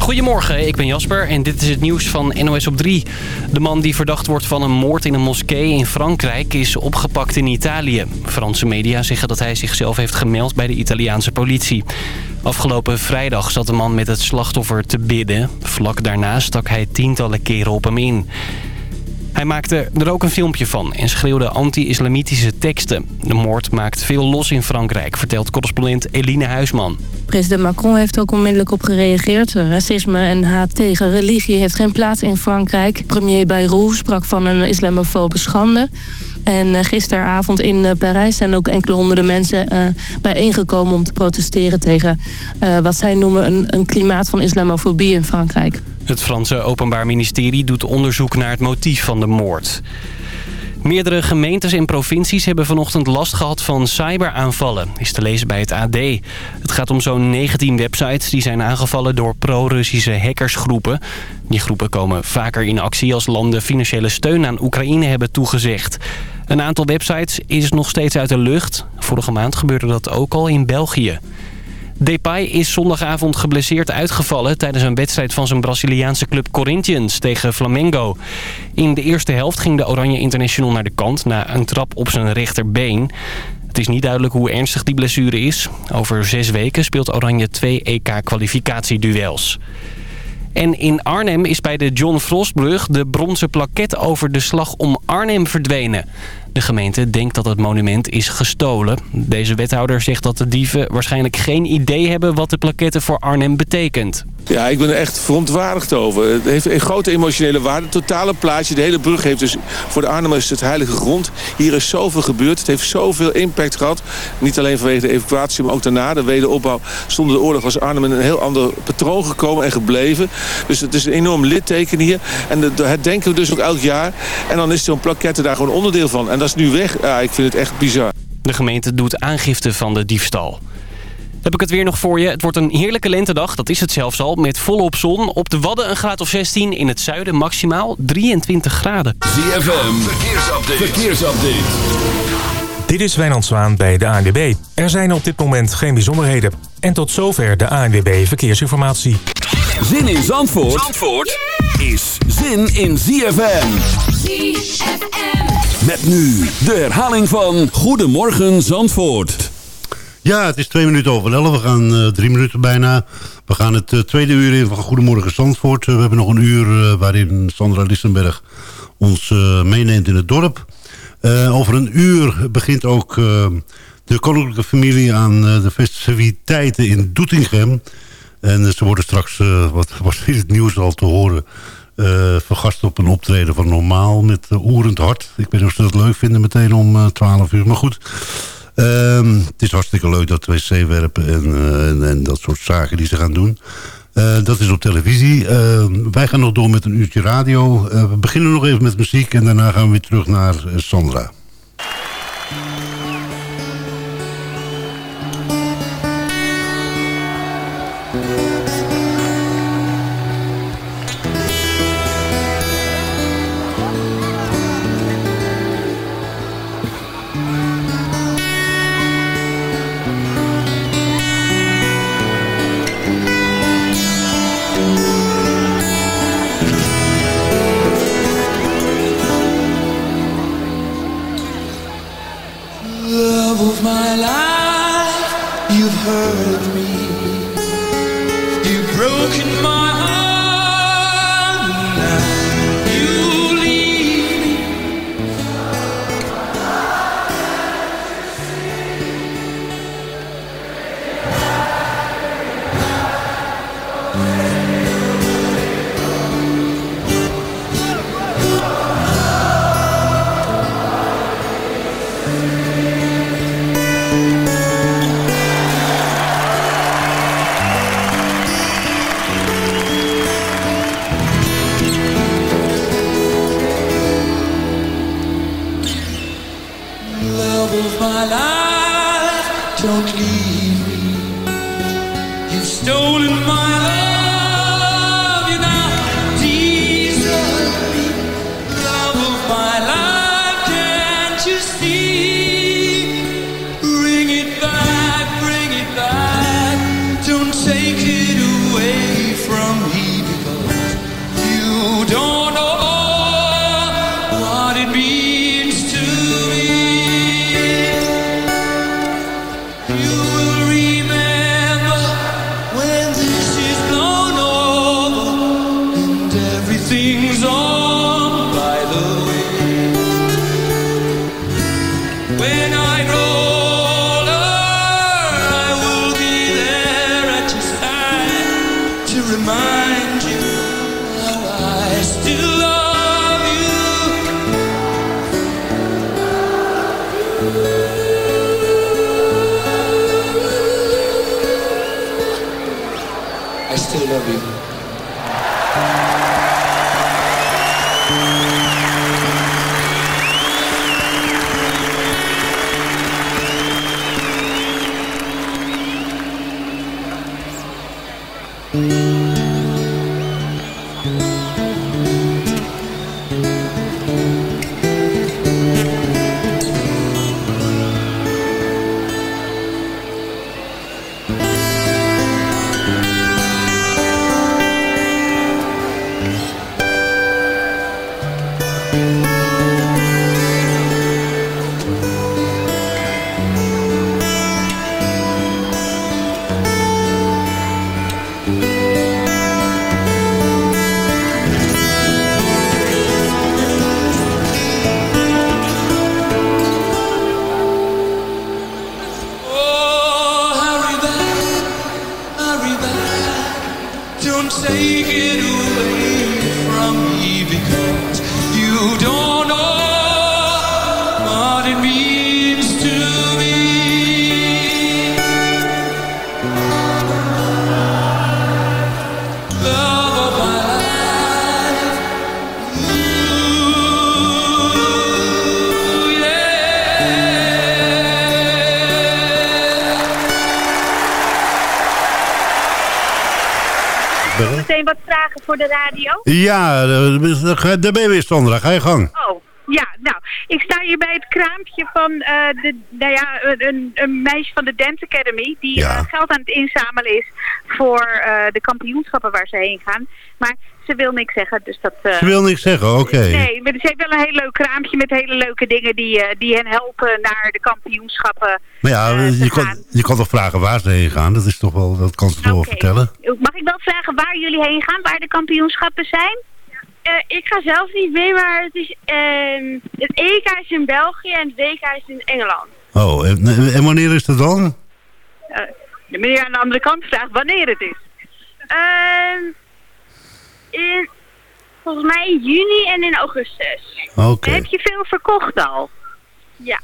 Goedemorgen, ik ben Jasper en dit is het nieuws van NOS op 3. De man die verdacht wordt van een moord in een moskee in Frankrijk is opgepakt in Italië. Franse media zeggen dat hij zichzelf heeft gemeld bij de Italiaanse politie. Afgelopen vrijdag zat de man met het slachtoffer te bidden. Vlak daarna stak hij tientallen keren op hem in. Hij maakte er ook een filmpje van en schreeuwde anti-islamitische teksten. De moord maakt veel los in Frankrijk, vertelt correspondent Eline Huisman. President Macron heeft ook onmiddellijk op gereageerd. Racisme en haat tegen religie heeft geen plaats in Frankrijk. Premier Bayrou sprak van een islamofobe schande. En eh, gisteravond in eh, Parijs zijn ook enkele honderden mensen uh, bijeengekomen om te protesteren tegen wat zij noemen een, een klimaat van islamofobie in Frankrijk. Het Franse Openbaar Ministerie doet onderzoek naar het motief van de moord. Meerdere gemeentes en provincies hebben vanochtend last gehad van cyberaanvallen, is te lezen bij het AD. Het gaat om zo'n 19 websites die zijn aangevallen door pro-Russische hackersgroepen. Die groepen komen vaker in actie als landen financiële steun aan Oekraïne hebben toegezegd. Een aantal websites is nog steeds uit de lucht. Vorige maand gebeurde dat ook al in België. Depay is zondagavond geblesseerd uitgevallen tijdens een wedstrijd van zijn Braziliaanse club Corinthians tegen Flamengo. In de eerste helft ging de Oranje International naar de kant na een trap op zijn rechterbeen. Het is niet duidelijk hoe ernstig die blessure is. Over zes weken speelt Oranje twee EK-kwalificatieduels. En in Arnhem is bij de John Frostbrug de bronzen plaket over de slag om Arnhem verdwenen. De gemeente denkt dat het monument is gestolen. Deze wethouder zegt dat de dieven waarschijnlijk geen idee hebben wat de plaketten voor Arnhem betekent. Ja, ik ben er echt verontwaardigd over. Het heeft een grote emotionele waarde. Het totale plaatje, de hele brug heeft dus... voor de Arnhemmers het heilige grond. Hier is zoveel gebeurd. Het heeft zoveel impact gehad. Niet alleen vanwege de evacuatie, maar ook daarna. De wederopbouw. Zonder de oorlog was Arnhem in een heel ander patroon gekomen en gebleven. Dus het is een enorm litteken hier. En het denken we dus ook elk jaar. En dan is zo'n plaquette daar gewoon onderdeel van. Dat is nu weg. Ja, ik vind het echt bizar. De gemeente doet aangifte van de diefstal. Heb ik het weer nog voor je. Het wordt een heerlijke lentedag, dat is het zelfs al, met volop zon. Op de Wadden een graad of 16, in het zuiden maximaal 23 graden. ZFM, verkeersupdate. verkeersupdate. Dit is Wijnand Zwaan bij de ANWB. Er zijn op dit moment geen bijzonderheden. En tot zover de ANWB Verkeersinformatie. Zin in Zandvoort, Zandvoort is zin in ZFM. ZFM. Met nu de herhaling van Goedemorgen Zandvoort. Ja, het is twee minuten over elf. We gaan uh, drie minuten bijna. We gaan het uh, tweede uur in van Goedemorgen Zandvoort. Uh, we hebben nog een uur waarin Sandra Lissenberg ons meeneemt in het dorp. over een uur begint ook de koninklijke familie aan de festiviteiten in Doetinchem. En ze worden straks, wat was het nieuws al te horen... vergast op een optreden van Normaal met Oerend Hart. Ik weet niet of ze dat leuk vinden meteen om 12 uur. Maar goed... Um, het is hartstikke leuk dat wc-werpen en, uh, en, en, dat soort zaken die ze gaan doen. Uh, dat is op televisie. Uh, wij gaan nog door met een uurtje radio. we beginnen nog even met muziek en daarna gaan we weer terug naar Sandra. I still love you. Radio? Ja, daar ben je weer, Sandra. Ga je gang. Oh, ja, nou, ik sta hier bij het kraampje van uh, de, nou ja, een, een, meisje van de Dance Academy... die eh, geld aan het inzamelen is voor uh, de kampioenschappen waar ze heen gaan. Maar ze wil niks zeggen, dus dat... ze wil niks zeggen, oké. Nee, maar ze heeft wel een heel leuk kraampje met hele leuke dingen... die, die hen helpen naar de kampioenschappen Maar ja, je, kan, je kan toch vragen waar ze heen gaan? Dat, is toch wel, dat kan ze toch wel vertellen? Mag ik wel vragen waar jullie heen gaan, waar de kampioenschappen zijn? Uh, ik ga zelf niet mee, maar het, is, uh, het EK is in België en het WK is in Engeland. Oh, en, en wanneer is dat dan? De meneer aan de andere kant vraagt wanneer het is. Ehm, in, volgens mij in juni en in augustus. Oké. Heb je veel verkocht al? Ja.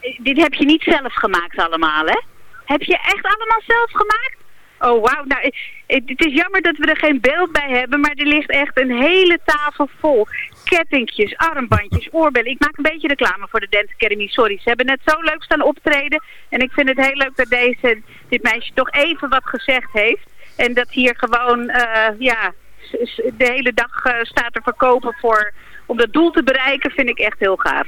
Eh, dit heb je niet zelf gemaakt allemaal, hè? Heb je echt allemaal zelf gemaakt? Oh, wauw. Nou, het, is jammer dat we er geen beeld bij hebben, maar er ligt echt een hele tafel vol. Kettingjes, armbandjes, oorbellen. Ik maak een beetje reclame voor de Dance Academy, sorry. Ze hebben net zo leuk staan optreden. En ik vind het heel leuk dat deze, dit meisje toch even wat gezegd heeft. En dat hier gewoon, uh, ja, de hele dag uh, staat te verkopen voor, om dat doel te bereiken, vind ik echt heel gaaf.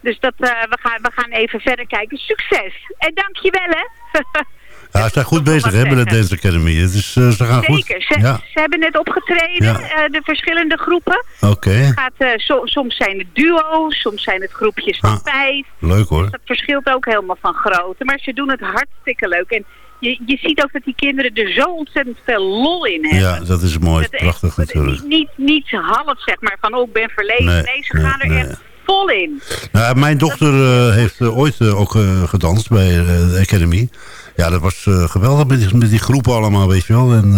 Dus dat, uh, we, gaan, we gaan even verder kijken. Succes! En dankjewel hè! Ja, ze zijn goed bezig hè, met de Dance Academy. Het is, uh, ze gaan Zeker. goed. Ze, ja. ze hebben net opgetreden, ja. uh, de verschillende groepen. Oké. Okay. Uh, so, soms zijn het duo's, soms zijn het groepjes van ah, vijf. Leuk hoor. Dus dat verschilt ook helemaal van grootte. Maar ze doen het hartstikke leuk. En je, je ziet ook dat die kinderen er zo ontzettend veel lol in hebben. Ja, dat is mooi. Dat Prachtig echt, natuurlijk. Niet, niet, niet half zeg maar van, oh ik ben verlegen. Nee, nee ze nee, gaan er nee. echt vol in. Nou, mijn dochter uh, heeft uh, ooit uh, ook gedanst bij de Academy. Ja, dat was geweldig met die, met die groepen allemaal, weet je wel. En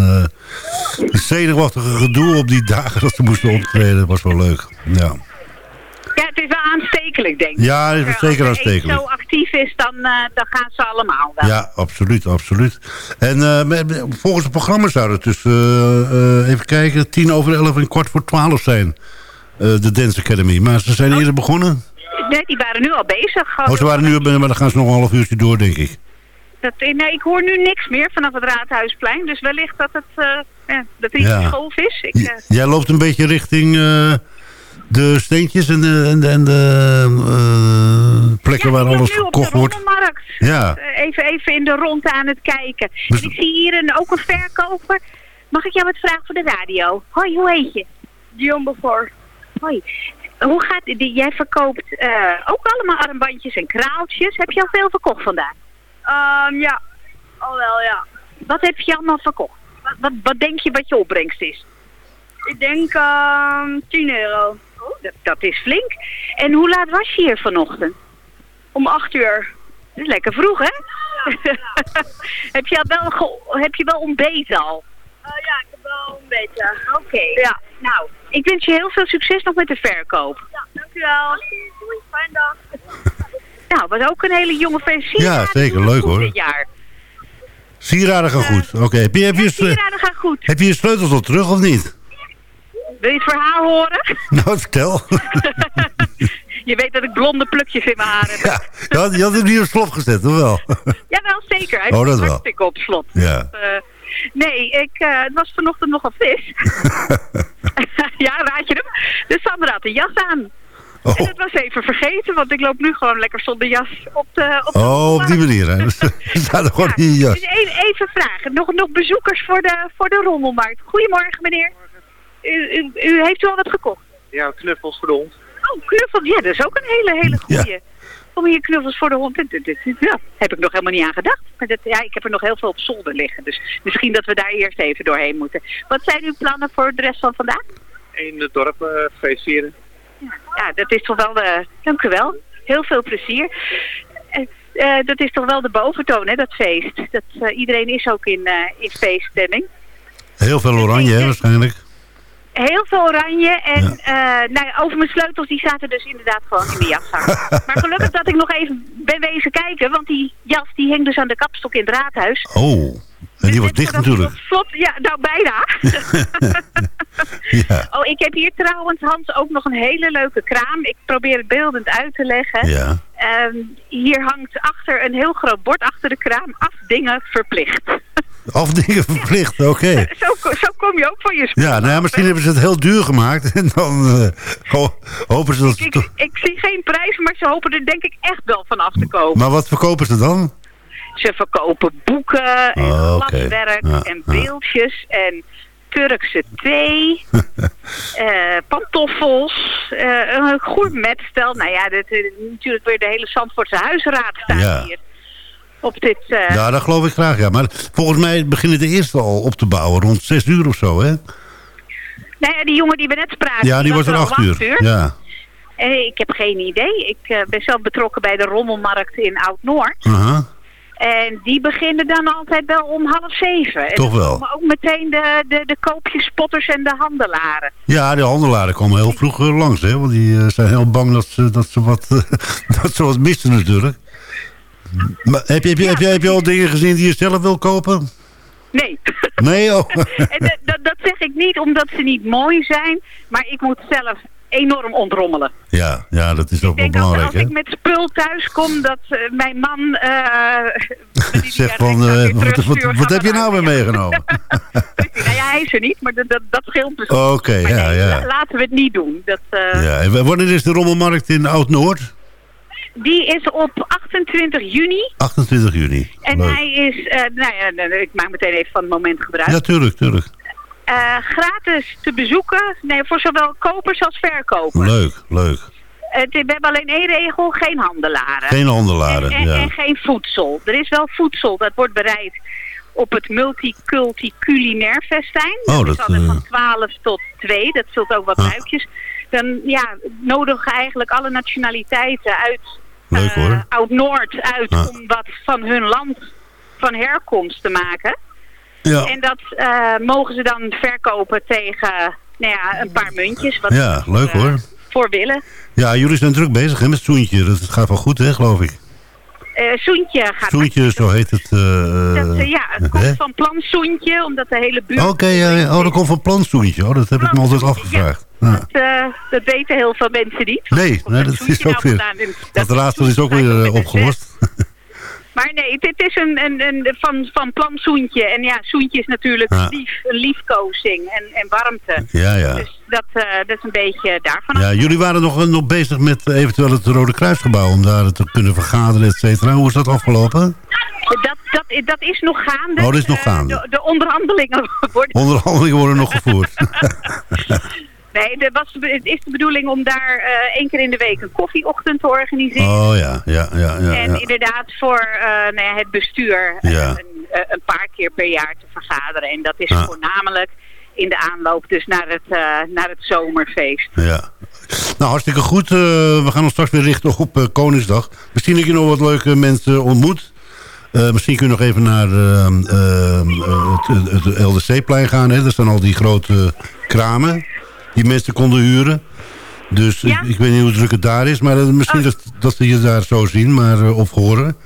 het zenuwachtige gedoe op die dagen dat ze moesten optreden, dat was wel leuk. Ja. Ja, het is wel aanstekelijk, denk ik. Ja, het is zeker aanstekelijk. Als zo actief is, dan, dan gaan ze allemaal wel. Ja, absoluut, absoluut. En volgens het programma zou het dus, even kijken, tien over elf en kwart voor twaalf zijn. De Dance Academy. Maar ze zijn oh. eerder begonnen? Nee, die waren nu al bezig. Oh, ze waren nu al bezig, maar dan gaan ze nog een half uurtje door, denk ik. Dat, nee, ik hoor nu niks meer vanaf het Raadhuisplein. Dus wellicht dat het uh, ja, golf is. Ik, uh... Jij loopt een beetje richting de steentjes en de, en de, en de plekken ja, waar alles gekocht wordt. Ja. even, even in de ronde aan het kijken. Dus... En ik zie hier een, ook een verkoper. Mag ik jou wat vragen voor de radio? Hoi, hoe heet je? Dion Beaufort. Hoi. Hoe gaat die? Jij verkoopt uh, ook allemaal armbandjes en kraaltjes. Heb je al veel verkocht vandaag? Um, ja, al wel, ja. Wat heb je allemaal verkocht? Wat, wat, wat denk je wat je opbrengst is? Ik denk um, 10 euro. Oh, dat, dat, is flink. En hoe laat was je hier vanochtend? Om 8 uur. Dat is lekker vroeg, hè? Ja, ja. heb, je wel heb je wel ontbeten al? Uh, ja, ik heb Wel een beetje. Oké. Ja. Nou, ik wens je heel veel succes nog met de verkoop. Ja, dankjewel. Doei, fijne dag. Nou, was ook een hele jonge versie. Ja, zeker. Leuk, hoor. Dit jaar. Sieraden gaan goed. Oké, heb, je, heb, je, Ja, sieraden gaan goed. heb je je sleutels al terug of niet? Wil je het verhaal horen? Nou, vertel. Je weet dat ik blonde plukjes in mijn haar heb. ja, je had, je had hem niet op slot gezet, of wel? Jawel, zeker. Hij Oh, dat wel. hartstikke op slot. ja. Eh, nee, ik, eh, het was vanochtend nogal vis. ja, raad je hem? Dus Sandra had een jas aan. Oh. En dat was even vergeten, want ik loop nu gewoon lekker zonder jas op de... Op de oh, op die manier. Hè. Staat gewoon in je Dus jas. even, even vragen. Nog, nog bezoekers voor de, voor de rommelmarkt. Goedemorgen, meneer. U, u, u- heeft u al wat gekocht? Ja, knuffels voor de hond. Oh, knuffels. Ja, dat is ook een hele, hele goeie. Om hier knuffels voor de hond. Dit, dit, dit- ja, heb ik nog helemaal niet aan gedacht. Maar dat, ja, ik heb er nog heel veel op zolder liggen. Dus misschien dat we daar eerst even doorheen moeten. Wat zijn uw plannen voor de rest van vandaag? In het dorp eh feest vieren. Ja, dat is toch wel de... Dank u wel. Heel veel plezier. Eh, eh, dat is toch wel de boventoon, hè, dat feest. Dat, eh, iedereen is ook in, eh, in feeststemming. Heel veel oranje, hè, waarschijnlijk. Heel veel oranje. En eh, nou, ja, over mijn sleutels, die zaten dus inderdaad gewoon in de jaszak. maar gelukkig dat ik nog even ben wezen kijken. Want die jas die hing dus aan de kapstok in het raadhuis. Oh, en die wordt dicht natuurlijk. Slot, ja, nou bijna. Ja. Oh, ik heb hier trouwens, Hans, ook nog een hele leuke kraam. Ik probeer het beeldend uit te leggen. Ja. Ehm, hier hangt achter een heel groot bord achter de kraam. Afdingen verplicht. Afdingen verplicht, oké. zo, zo kom je ook van je spul Ja, nou ja, misschien hebben ze het heel duur gemaakt. En dan eh, ho- hopen ze dat... toch- Ik zie geen prijs, maar ze hopen er denk ik echt wel van af te komen. Maar wat verkopen ze dan? Ze verkopen boeken en Oh, Ja, en beeldjes en Turkse thee, eh, pantoffels, eh, een gourmetstel. Nou ja, dit, natuurlijk weer de hele Zandvoortse huisraad staat Ja. hier. Op dit... eh, Ja, dat geloof ik graag, ja. Maar volgens mij beginnen de eerste al op te bouwen. Rond zes uur of zo, hè? Nou ja, die jongen die we net spraken, Ja, die was er acht om uur. Ja. Ik heb geen idee. Ik ben zelf betrokken bij de rommelmarkt in Oud-Noord. Aha. En die beginnen dan altijd wel om half zeven. En Toch wel. komen ook meteen de, de, de koopjespotters en de handelaren. Ja, de handelaren komen heel vroeg eh, langs, hè? Want die eh, zijn heel bang dat ze, dat ze, wat, dat ze wat missen natuurlijk. Maar heb je, heb, je, heb, je, heb je al dingen gezien die je zelf wil kopen? Nee. Nee, oh. dat, dat zeg ik niet omdat ze niet mooi zijn. Maar ik moet zelf enorm ontrommelen. Ja, ja, dat is ook wel als, belangrijk, als ik met spul thuis kom, dat eh, mijn man... eh Zeg van, eh, wat, wat, wat heb je nou weer meegenomen? nou ja, hij is er niet, maar dat, dat, dat scheelt dus. Oké, ja, nee, ja. Laten we het niet doen. Dat, ja. En wanneer is de rommelmarkt in Oud-Noord? Die is op 28 juni. 28 juni. En Leuk. hij is, nou ja, nou, ik maak meteen even van het moment gebruik. Ja, tuurlijk, tuurlijk. Eh, gratis te bezoeken, nee, voor zowel kopers als verkopers. Leuk, leuk. Het- we hebben alleen één regel, geen handelaren. Geen handelaren, En, en, ja. en geen voedsel. Er is wel voedsel, dat wordt bereid op het multiculti culinair festijn. Oh, dat dat, is altijd eh, van 12 tot 2, dat vult ook wat Ah. buikjes. Dan ja, nodigen eigenlijk alle nationaliteiten uit eh, Oud-Noord uit Ah. om wat van hun land van herkomst te maken. Ja. En dat eh, mogen ze dan verkopen tegen nou ja, een paar muntjes. Wat Ja, leuk eh, hoor. Voor willen. Ja, jullie zijn druk bezig hè, met Soentje. Dat gaat wel goed, hè, geloof ik. Eh Soentje gaat Soentje, zo heet het. Dat, ja, het komt hè? van plan Soentje, omdat de hele buurt... Oké, oh, dat komt van Plan Soentje. Oh, dat heb ik me altijd afgevraagd. Ja. Dat, dat weten heel veel mensen niet. Nee, nee, dat is ook nou weer... En Dat raadsel is ook weer opgelost. Maar nee, dit is een, een, een, van, van plan Soentje. En ja, Soentje is natuurlijk Ja. lief, een liefkozing en, en warmte. Ja, ja. Dus dat, eh, dat is een beetje daarvan. Ja, jullie waren nog, nog bezig met eventueel het Rode Kruisgebouw... om daar te kunnen vergaderen, et cetera. Hoe is dat afgelopen? Dat, dat, dat is nog gaande. Oh, dat is nog Eh, gaande. de, de onderhandelingen worden Onderhandelingen worden nog gevoerd. Was, het is de bedoeling om daar eh, één keer in de week een koffieochtend te organiseren. Oh ja, ja, ja. ja, en ja. inderdaad voor eh, nou ja, het bestuur eh, een, een paar keer per jaar te vergaderen. En dat is voornamelijk in de aanloop dus naar het, naar het zomerfeest. Ja. Nou, hartstikke goed. We gaan ons straks weer richten op Koningsdag. Misschien dat je nog wat leuke mensen ontmoet. Misschien kun je nog even naar het, het LDC-plein gaan. Hè? Er staan al die grote kramen die mensen konden huren. Dus ik, ik weet niet hoe druk het daar is. Maar eh, misschien dat, dat ze je daar zo zien maar, eh, of horen.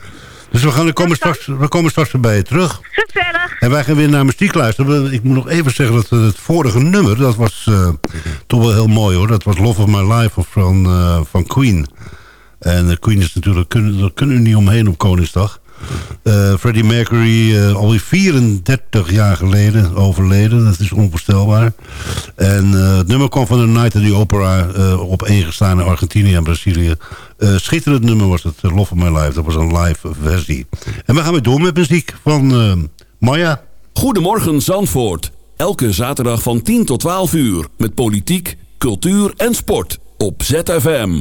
Dus we, gaan, we, komen straks, we komen straks weer bij je terug. Gezellig. En wij gaan weer naar muziek luisteren. Ik moet nog even zeggen dat het vorige nummer... dat was eh, toch wel heel mooi hoor. Dat was Love of My Life van, eh, van Queen. En eh, Queen is natuurlijk... Kunnen, daar kunnen we niet omheen op Koningsdag. Eh, Freddie Mercury, eh, alweer 34 jaar geleden overleden. Dat is onvoorstelbaar. En eh, het nummer kwam van de Night at the Opera op één gestaan in Argentinië en Brazilië. Schitterend nummer was het, Love of My Life. Dat was een live versie. En we gaan weer door met muziek van Maya. Goedemorgen Zandvoort. Elke zaterdag van 10 tot 12 uur. Met politiek, cultuur en sport. Op ZFM.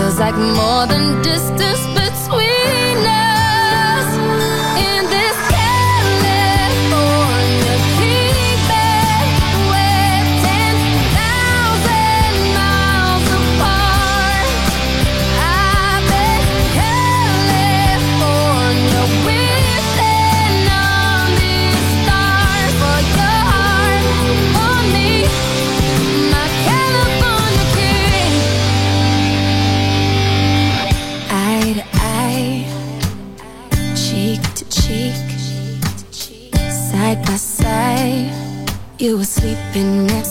Feels like more than distance sleeping next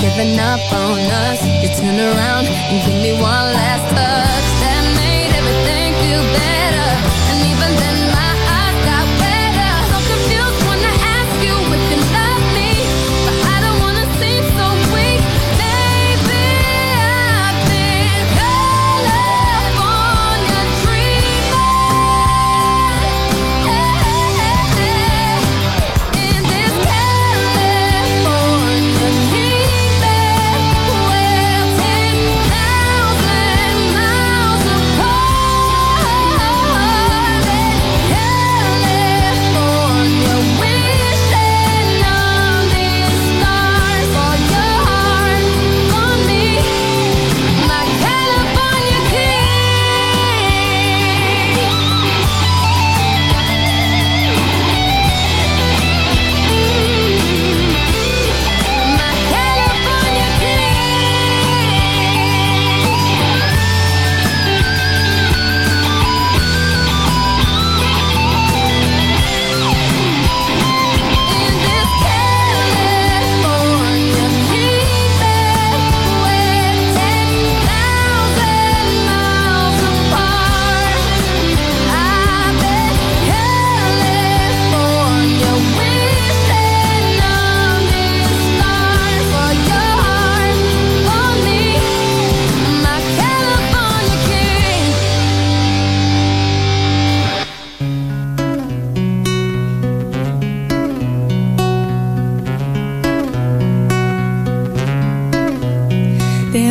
giving up on us, you turned around and give me one last touch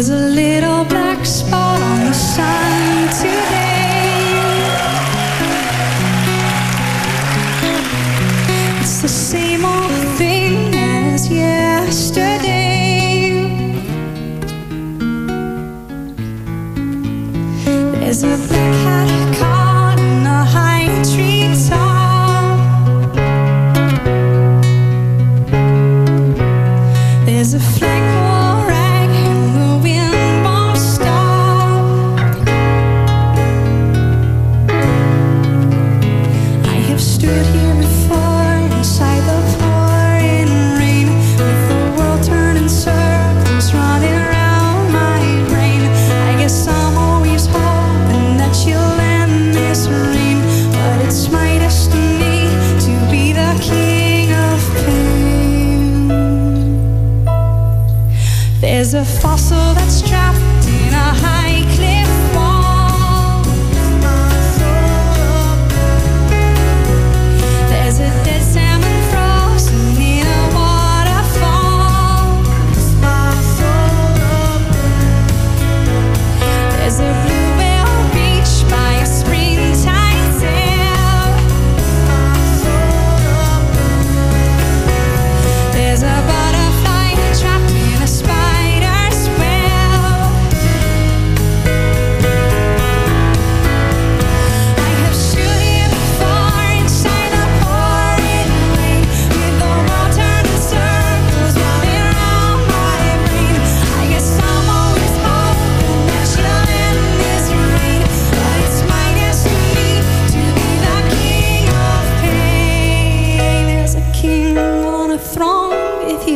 There's a little black spot on the sun today. It's the same old thing as yesterday. There's a black hat.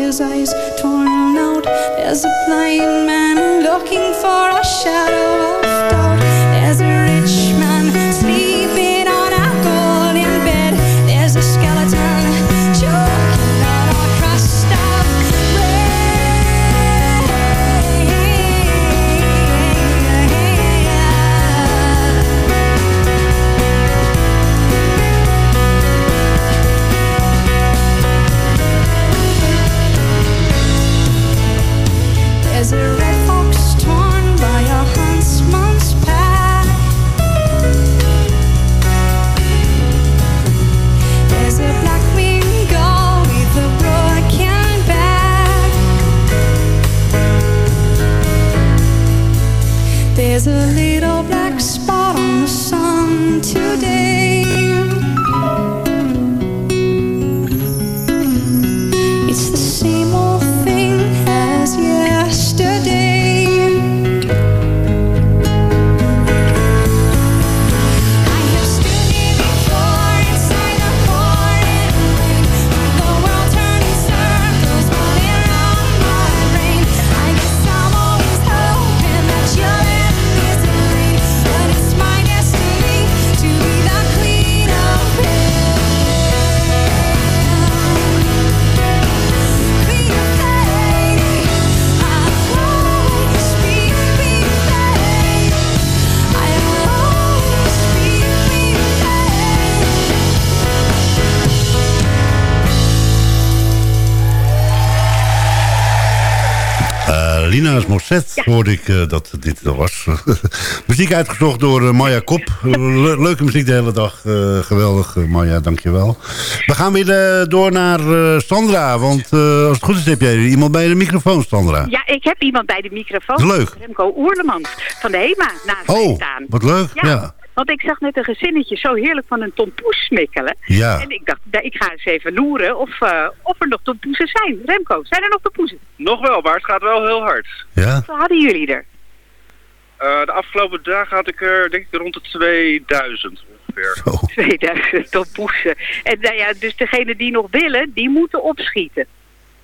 His eyes torn out. There's a blind man looking for a shadow Lina's Mosset hoorde ik eh, dat dit er was. muziek uitgezocht door eh, Maya Kop. Le- leuke muziek de hele dag. Eh, geweldig, Maya, dankjewel. We gaan weer door naar Sandra. Want als het goed is heb jij iemand bij de microfoon, Sandra. Ja, ik heb iemand bij de microfoon. Leuk. Remco Oerlemans van de HEMA naast Oh, staan. wat leuk. Ja. Want ik zag net een gezinnetje zo heerlijk van een tompoes smikkelen. Ja. En ik dacht, ik ga eens even loeren of, eh, of er nog tompoesen zijn. Remco, zijn er nog tompoesen? Nog wel, maar het gaat wel heel hard. Ja? Hoeveel hadden jullie er? Eh, de afgelopen dagen had ik er denk ik rond de 2000 ongeveer. 2000 tompoesen. En nou ja, dus degene die nog willen, die moeten opschieten.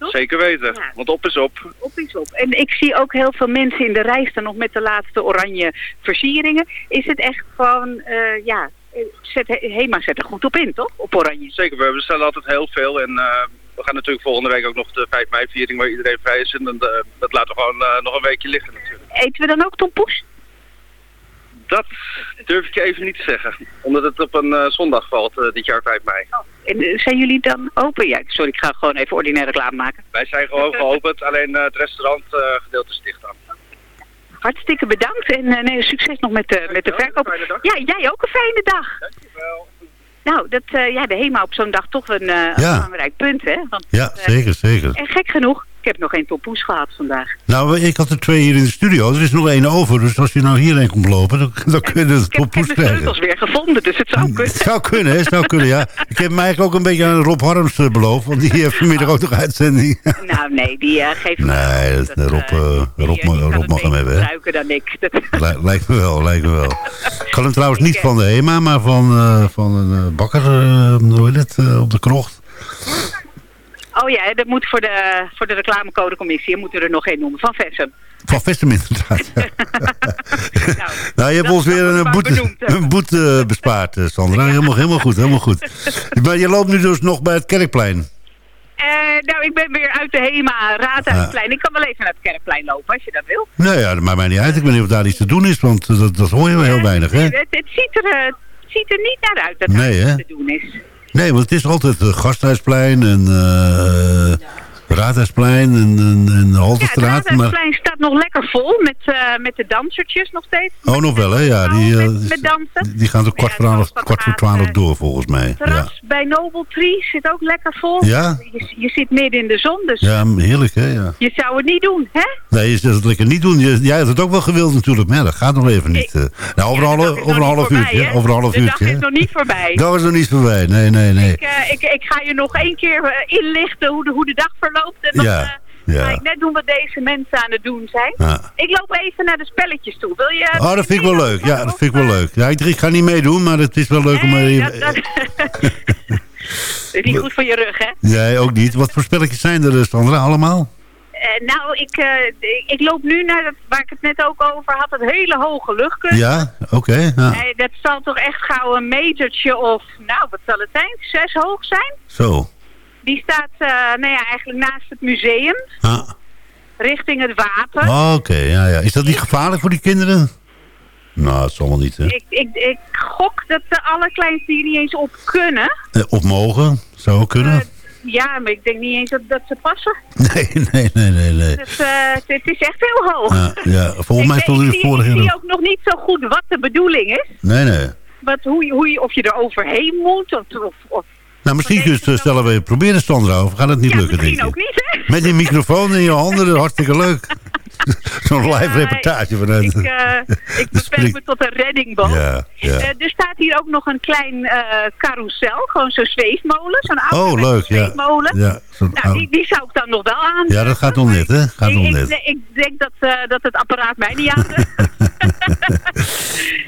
Zeker weten, want op is op. Op is op. En ik zie ook heel veel mensen in de rij staan nog met de laatste oranje versieringen. Is het echt van, eh, ja, zet, Hema zet er goed op in, toch? Op oranje. Zeker, we bestellen altijd heel veel en eh, we gaan natuurlijk volgende week ook nog de 5 mei viering waar iedereen vrij is. En dan, eh, dat laten we gewoon nog een weekje liggen natuurlijk. Eten we dan ook tompoes? Dat durf ik je even niet te zeggen, omdat het op een eh, zondag valt eh, dit jaar 5 mei. En eh, zijn jullie dan open? Ja, sorry, ik ga gewoon even ordinaire reclame maken. Wij zijn gewoon geopend, alleen het restaurant eh, gedeelte is dicht aan. Hartstikke bedankt en eh, nee, succes nog met de, met de verkoop. Ja, jij ook een fijne dag. Nou, dat, eh, ja, de HEMA op zo'n dag toch een eh, Ja. belangrijk punt, hè? Want, Ja, zeker, zeker. En gek genoeg, ik heb nog geen toppoes gehad vandaag. Nou, ik had er twee hier in de studio. Er is nog één over. Dus als je nou hierheen komt lopen, dan, dan kun je de heb, ik heb de krijgen. sleutels weer gevonden, dus het zou kunnen. Het zou kunnen? Het zou kunnen, ja. Ik heb hem eigenlijk ook een beetje aan Rob Harms beloofd. Want die heeft vanmiddag ook nog uitzending. Nou, nee, die eh geeft Nee, dat, Rob, eh, Rob, ma- Rob mag hem hebben, hè? dan ik. Dat- Li- lijkt me wel, lijkt me wel. Ik kan hem trouwens niet van de HEMA, maar van, van een bakker, hoe heet het, op de krocht. Oh ja, dat moet voor de, voor de reclamecodecommissie. Moeten we er nog één noemen. Van Vessem. Van Vestem inderdaad. ja. nou, je hebt ons weer een boete, een boete bespaard, eh, Sandra. Helemaal, helemaal goed, helemaal goed. Maar je loopt nu dus nog bij het Kerkplein. Eh, nou, ik ben weer uit de HEMA Raadhuisplein. Ik kan wel even naar het Kerkplein lopen, als je dat wil. Nou ja, dat maakt mij niet uit. Ik weet niet of daar iets te doen is, want eh, dat, dat hoor je wel heel weinig, hè? Het, het, ziet er, het ziet er niet naar uit dat Nee, er hè? iets te doen is. Nee, want het is altijd uh, Gasthuisplein en eh Raadhuisplein en, en, en de Ja, het maar... Raadhuisplein staat nog lekker vol met, eh, met de dansertjes nog steeds. Oh, nog wel, hè? Ja, die, eh, Met dansen. die gaan tot kwart voor twaalf, kwart voor twaalf door, volgens mij. Ja, bij Noble Tree zit ook lekker vol. Ja? Je, je zit midden in de zon, dus ja heerlijk, hè? Ja. je zou het niet doen, hè? Nee, je zult het lekker niet doen. Je- Jij had het ook wel gewild natuurlijk, maar ja, dat gaat nog even niet. eh. nou, over, een half- over een half uurtje. hè? Over een half De dag uurtje. is nog niet voorbij. Dat was nog niet voorbij. Nee, nee, nee. Ik, ik, ik ga je nog één keer inlichten hoe de, hoe de dag verloopt. En dan Ja, eh, ja. ga ik net doen wat deze mensen aan het doen zijn. Ja. Ik loop even naar de spelletjes toe. Wil je... Oh, dat vind ik wel leuk. Ja, dat vind ik wel leuk. Ja, ik, ik ga niet meedoen, maar het is wel leuk om... Nee, even- dat, dat... is niet goed voor je rug, hè? Nee, ook niet. Wat voor spelletjes zijn er, eh, Sandra, allemaal? Eh, nou, ik, eh, ik, loop nu naar het, waar ik het net ook over had, het hele hoge luchtkunst. Ja, oké. ja. Eh, dat zal toch echt gauw een metertje of, nou, wat zal het zijn? Zes hoog zijn? Zo. Die staat, eh, nou ja, eigenlijk naast het museum, Ah. richting het water. Oh, Oké, ja, ja. Is dat niet gevaarlijk voor die kinderen? Nou, het zal wel niet, hè. Ik, ik, ik gok dat de allerkleinste hier niet eens op kunnen. Eh, Of mogen, zou ook kunnen. Ja, maar ik denk niet eens dat, dat ze passen. Nee, nee, nee, nee, nee. Dus, eh, het, het is echt heel hoog. Ja, ja. Volgens mij stond ik, zie, vorig ik jaar zie ook nog niet zo goed wat de bedoeling is. Nee, nee. Wat, hoe, je- hoe, je- of je er overheen moet. Of, of, of Nou, misschien kun je het eh, zelf even proberen, Sandra. Of gaat het niet lukken, denk misschien je? ook niet, hè? Met die microfoon in je handen, hartstikke leuk. Zo'n live reportage vanuit... Ik, eh, ik beperk me tot een reddingboot. Ja, ja. Eh, er staat hier ook nog een klein eh carousel. Gewoon zo'n zweefmolen. Zo'n oude Oh, leuk, ja. zweefmolen. Ja, Nou, die, die zou ik dan nog wel aan. ja, dat gaat nog net, hè? Gaat ik, nog ik, net. ik denk dat, eh, dat het apparaat mij niet aan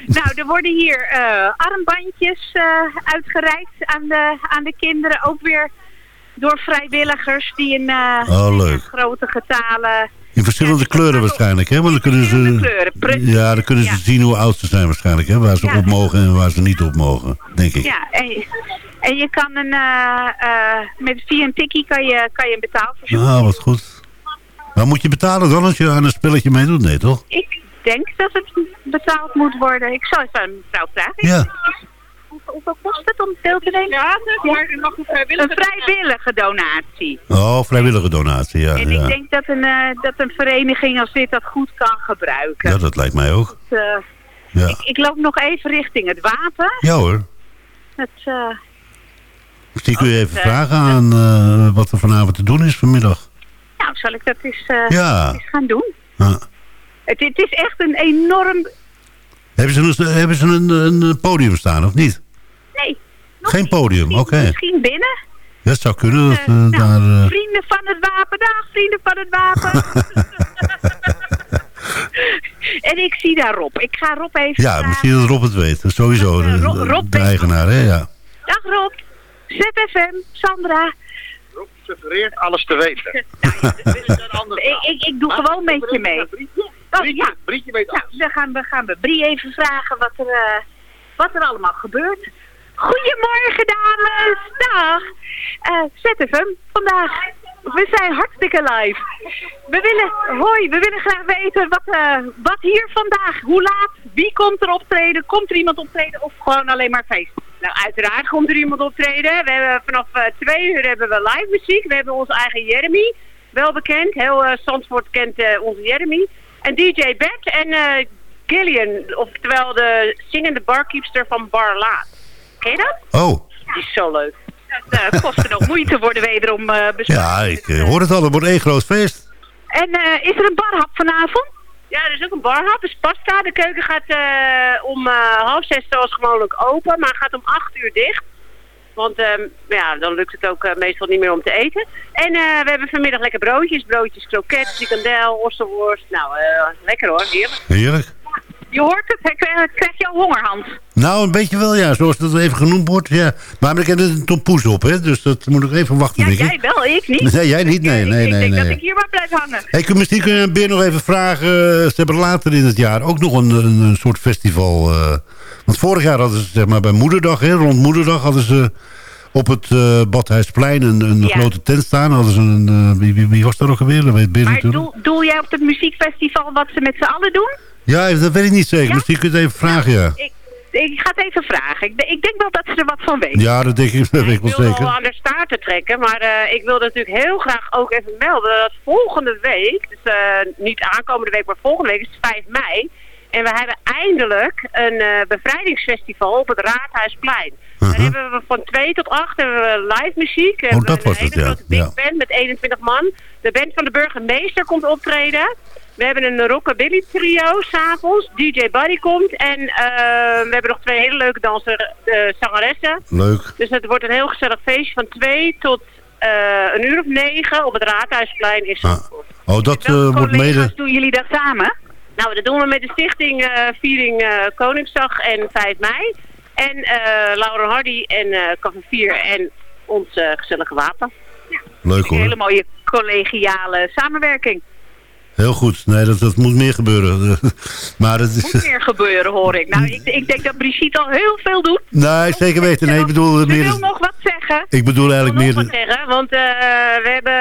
Nou, er worden hier eh, armbandjes eh, uitgereikt aan de, aan de kinderen. Ook weer door vrijwilligers die in eh, Oh, leuk. grote getalen... In verschillende kleuren waarschijnlijk, hè? Want dan kunnen ze... kleuren. Ja, dan kunnen ze zien hoe oud ze zijn waarschijnlijk, hè? Waar ze Ja. op mogen en waar ze niet op mogen, denk ik. Ja, en, je- en je kan een... eh, eh, met via een tikkie kan je, kan je een betaalverzoek Ah, wat goed. Maar moet je betalen dan als je aan een spelletje meedoet? Nee, toch? Ik denk dat het betaald moet worden. Ik zal even aan mevrouw vragen. Ja. Hoeveel, kost het om deel te nemen? Ja, maar er mag een vrijwillige, een vrijwillige donatie. Oh, vrijwillige donatie, ja. en Ja, ik denk dat een, eh, dat een vereniging als dit dat goed kan gebruiken. ja dat lijkt mij ook. Dus, eh, Ja, ik, ik loop nog even richting het water. ja hoor. Het, eh, Misschien kun je even eh, vragen aan eh, wat er vanavond te doen is vanmiddag. nou, zal ik dat eens, eh, Ja. eens gaan doen? Ja. Het, het is echt een enorm... Hebben ze, een, hebben ze een, een podium staan, of niet? Nee, Geen podium, oké. misschien binnen. Dat zou kunnen. Dat, Eh, eh, nou, daar, eh, Vrienden van het wapen, dag vrienden van het wapen. en ik zie daar Rob. Ik ga Rob even ja, vragen. misschien dat Rob het weet. Sowieso, de, Rob- Rob de eigenaar, hè? Ja. Dag Rob, ZFM, Sandra. Suggereert alles te weten. Ik, ik, ik doe gewoon met je mee. Oh, ja. Brietje weet Nou, dan gaan we, gaan we Brie even vragen wat er, eh, wat er allemaal gebeurt. Goedemorgen dames, dag. Eh ZFM, vandaag. We zijn hartstikke live. We willen, hoi, we willen graag weten wat, eh, wat hier vandaag, hoe laat, wie komt er optreden, komt er iemand optreden of gewoon alleen maar feest? Nou, uiteraard komt er iemand optreden. We hebben vanaf eh, twee uur hebben we live muziek. We hebben onze eigen Jeremy, wel bekend. Heel eh Zandvoort kent onze Jeremy. En DJ Beck en Gillian, oftewel de zingende barkeepster van Bar Laat. Ken je dat? Oh, Het is zo leuk. Het uh, kost nog moeite worden wederom eh besproken. Ja, ik eh, hoor het al. Het wordt één groot feest. En eh, is er een barhap vanavond? Ja, er is ook een barhap. Dus pasta. De keuken gaat eh, om eh, half zes zoals gewoonlijk open, maar gaat om acht uur dicht. Want ehm, ja, dan lukt het ook eh, meestal niet meer om te eten. En eh, we hebben vanmiddag lekker broodjes. Broodjes, kroket, frikandel, osterworst. Nou, eh, lekker hoor. Heerlijk. Heerlijk. Je hoort het. hè? Krijg, krijg je al honger, Hans? Nou, een beetje wel, ja. Zoals dat even genoemd wordt, ja. Maar ik heb er een tompoes op, hè. Dus dat moet ik even wachten, Ja, ik. jij wel, ik niet. Nee, jij niet. Nee, nee, ik nee. denk dat nee. ik hier maar blijf hangen. Hey, kun- misschien kun je Beer nog even vragen. eh, Ze hebben later in het jaar ook nog een, een, een soort festival. eh, want vorig jaar hadden ze zeg maar bij Moederdag, hè, rond Moederdag, hadden ze op het eh Badhuisplein een, een Ja. grote tent staan. Hadden ze een, wie, wie, wie was daar ook alweer? Dat weet Beer Maar natuurlijk. doel, doel jij op het muziekfestival wat ze met z'n allen doen? Ja, dat weet ik niet zeker. Ja? Misschien kun je het even vragen, ja. Ik, ik ga het even vragen. Ik, ik denk wel dat ze er wat van weten. Ja, dat denk ik, dat ik wel Ik wil zeker. wel aan de staart te trekken, maar eh, ik wil natuurlijk heel graag ook even melden dat volgende week, dus eh, niet aankomende week, maar volgende week is het 5 mei. En we hebben eindelijk een eh, bevrijdingsfestival op het Raadhuisplein. Daar hebben we van 2 tot 8 hebben we live muziek. Uh-huh. Oh, hebben dat was een het, ja. grote big Ja. band met 21 man. De band van de burgemeester komt optreden. We hebben een rockabilly trio s'avonds. DJ Buddy komt. En eh, we hebben nog twee hele leuke danser, eh, zangeressen. Leuk. Dus het wordt een heel gezellig feestje van 2 tot eh, een uur of 9 op het Raadhuisplein in Zandvoort. Oh, dat wordt mede... doen jullie dat samen? Nou, dat doen we met de stichting Viering Koningsdag en 5 mei. En Laura Hardy en eh Café 4 en ons gezellige wapen. Leuk Een hele hoor. mooie collegiale samenwerking. Heel goed. Nee, dat, dat moet meer gebeuren. maar het is... Moet meer gebeuren, hoor ik. Nou, ik, ik denk dat Brigitte al heel veel doet. Nee, zeker weten. Nee, ik bedoel Ze meer... wil nog wat zeggen. Ik bedoel eigenlijk meer... nog wat zeggen, want eh, we hebben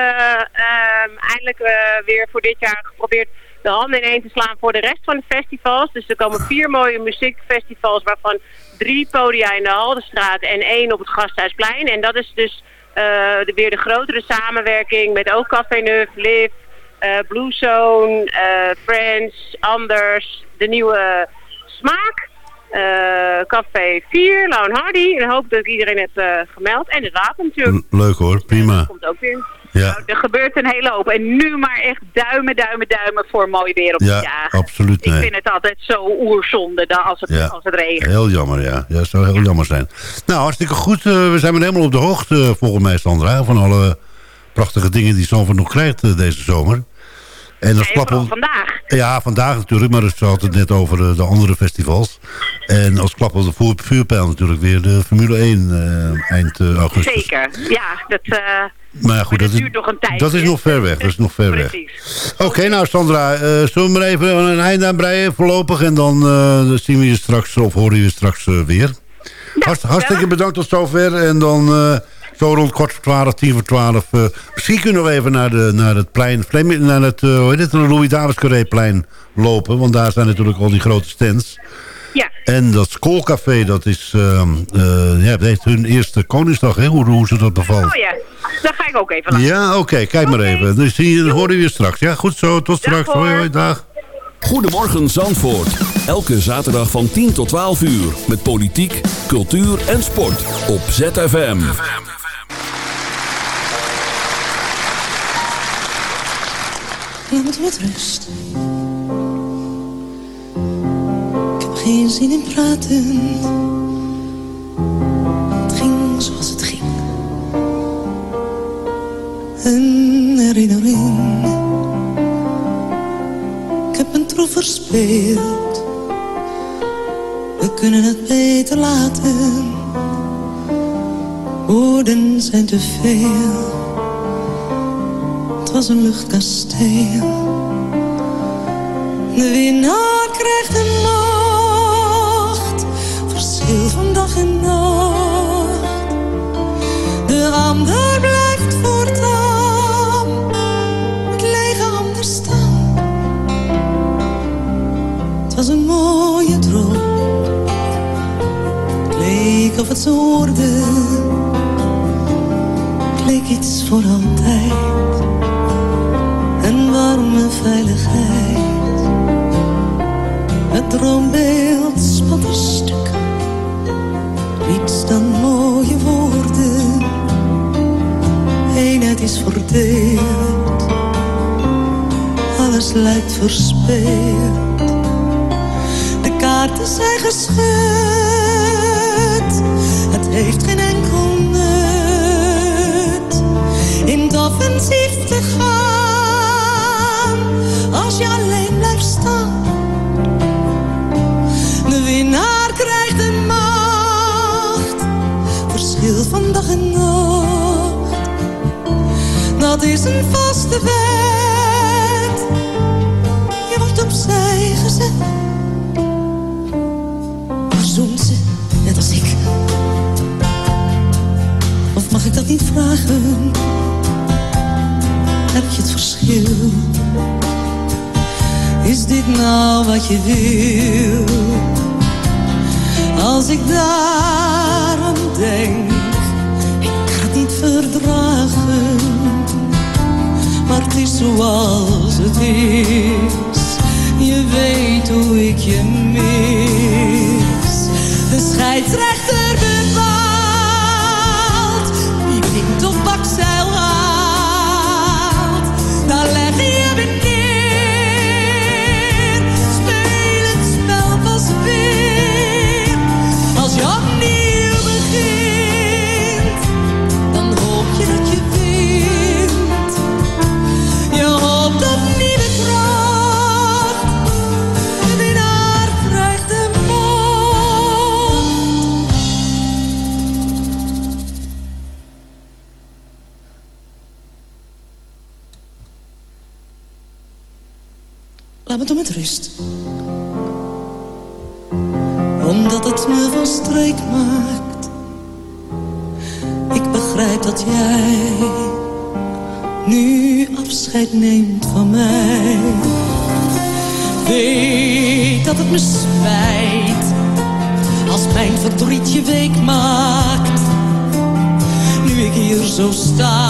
ehm, eindelijk eh, weer voor dit jaar geprobeerd de handen ineen te slaan voor de rest van de festivals. Dus er komen vier mooie muziekfestivals, waarvan drie podia in de Haldenstraat en één op het Gasthuisplein. En dat is dus eh, de, weer de grotere samenwerking met ook Café Neuf, Liv, eh, Blue Zone, eh, Friends, Anders, de nieuwe Smaak. eh, Café 4, Laun Hardy. En hoop dat iedereen het eh, gemeld. En het wapen natuurlijk. Leuk hoor, prima. Komt ook weer. Ja, Nou, er gebeurt een hele hoop. En nu maar echt duimen, duimen, duimen voor mooi weer op de ja jagen. absoluut. Ik Nee. vind het altijd zo oerzonde dan als het, Ja. als het regent. Heel jammer, ja. Ja, dat zou heel jammer zijn. Nou, hartstikke goed. Eh, we zijn weer helemaal op de hoogte, eh, volgens mij, Sandra. Van alle prachtige dingen die Zandvoort nog krijgt eh, deze zomer. En dat klap op... vandaag. Ja, vandaag natuurlijk, maar het had het net over eh, de andere festivals. En als klap op de vuur- vuurpijl natuurlijk weer de Formule 1 eh, eind eh, augustus. Zeker. Ja, dat, eh, Maar ja, goed, dat, is, duurt nog een tijdje. dat is nog ver weg. Dat is nog ver weg. Oké, nou Sandra, zullen we maar even een einde aan breien voorlopig. En dan zien we je straks, of horen we je straks weer. Hartst- hartstikke bedankt tot zover. En dan zo rond kwart voor twaalf, tien voor twaalf. eh, misschien kunnen we even naar, de, naar het plein, naar het, eh, hoe heet het, Louis Davids plein lopen. Want daar zijn natuurlijk al die grote stands. Ja. En dat schoolcafé, dat is, ehm, eh, ja, dat heeft hun eerste Koningsdag, hè? Hoe, hoe ze dat bevalt. Oh ja, daar ga ik ook even langs. Ja, oké, kijk maar even. Dus horen we je straks. Ja, goed zo. Tot straks. Hoi, hoi, dag. Goedemorgen Zandvoort. Elke zaterdag van 10 tot 12 uur. Met politiek, cultuur en sport. Op ZFM. Laat wat rust. Ik heb geen zin in praten. Het ging zoals het ging. Een herinnering. Ik heb een troef verspeeld. We kunnen het beter laten. Woorden zijn te veel. Het was een luchtkasteel. De winnaar krijgt de macht. Verschil van dag en nacht. De ander blijft voortaan. Met lege handen staan. Het was een mooie droom. Het leek of het zo worden ik iets voor altijd. Een warme veiligheid. Het droombeeld spat er stuk. Niets dan mooie woorden. Eenheid is verdeeld. Alles lijkt verspeeld. De kaarten zijn geschud. Het heeft geen offensief te gaan. Als je alleen blijft staan. De winnaar krijgt de macht. Verschil van dag en nacht. Dat is een vaste wet. Je wordt opzij gezet. Maar ze, net als ik. Of mag ik dat niet vragen? Heb je het verschil? Is dit nou wat je wil? Als ik daaraan denk, ik kan het niet verdragen. Maar het is zoals het is. Je weet hoe ik je mis. De scheidsrechter Laat me toch met rust. Omdat het me van streek maakt. Ik begrijp dat jij nu afscheid neemt van mij. Weet dat het me spijt. Als mijn verdriet je week maakt. Nu ik hier zo sta.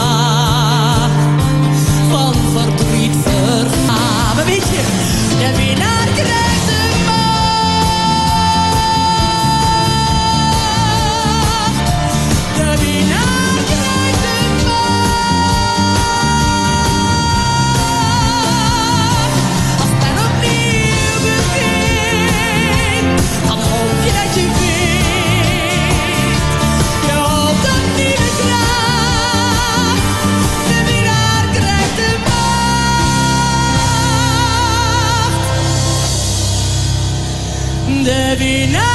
Van verdriet verga. Maar weet je, de winnaar krijgt De winnaar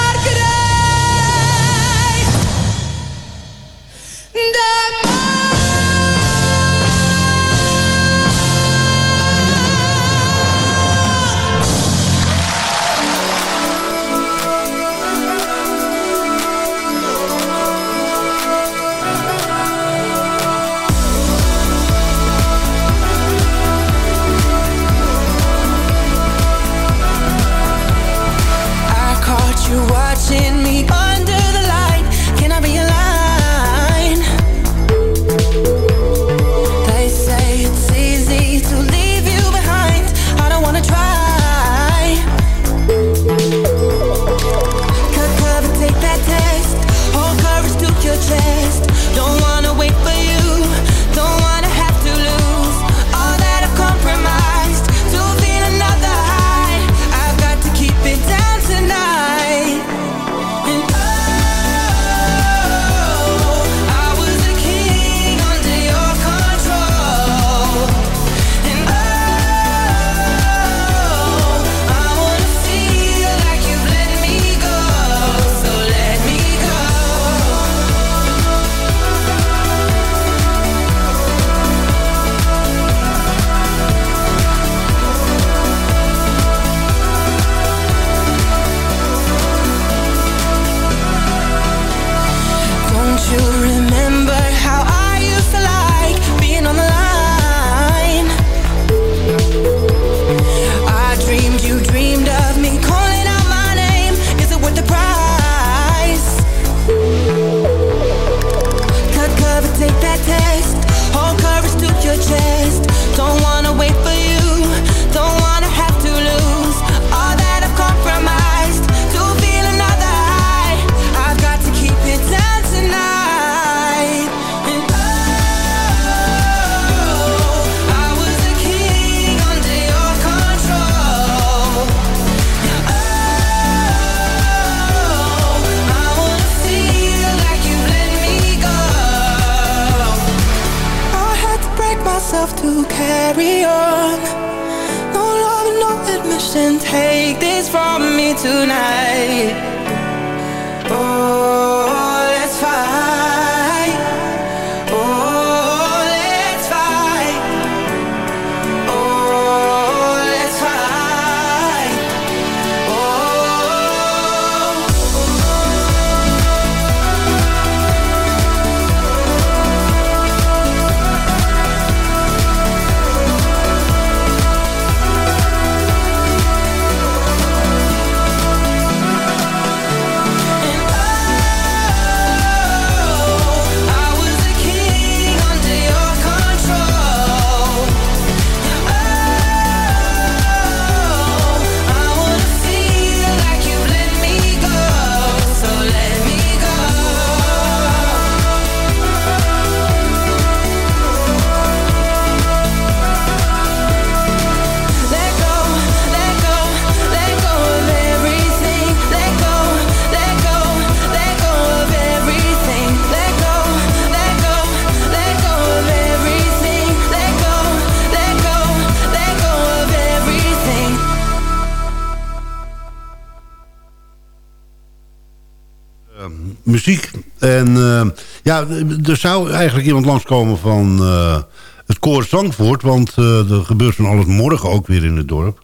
ja, er zou eigenlijk iemand langskomen van eh, het koor Zangvoort. Want eh, er gebeurt van alles morgen ook weer in het dorp.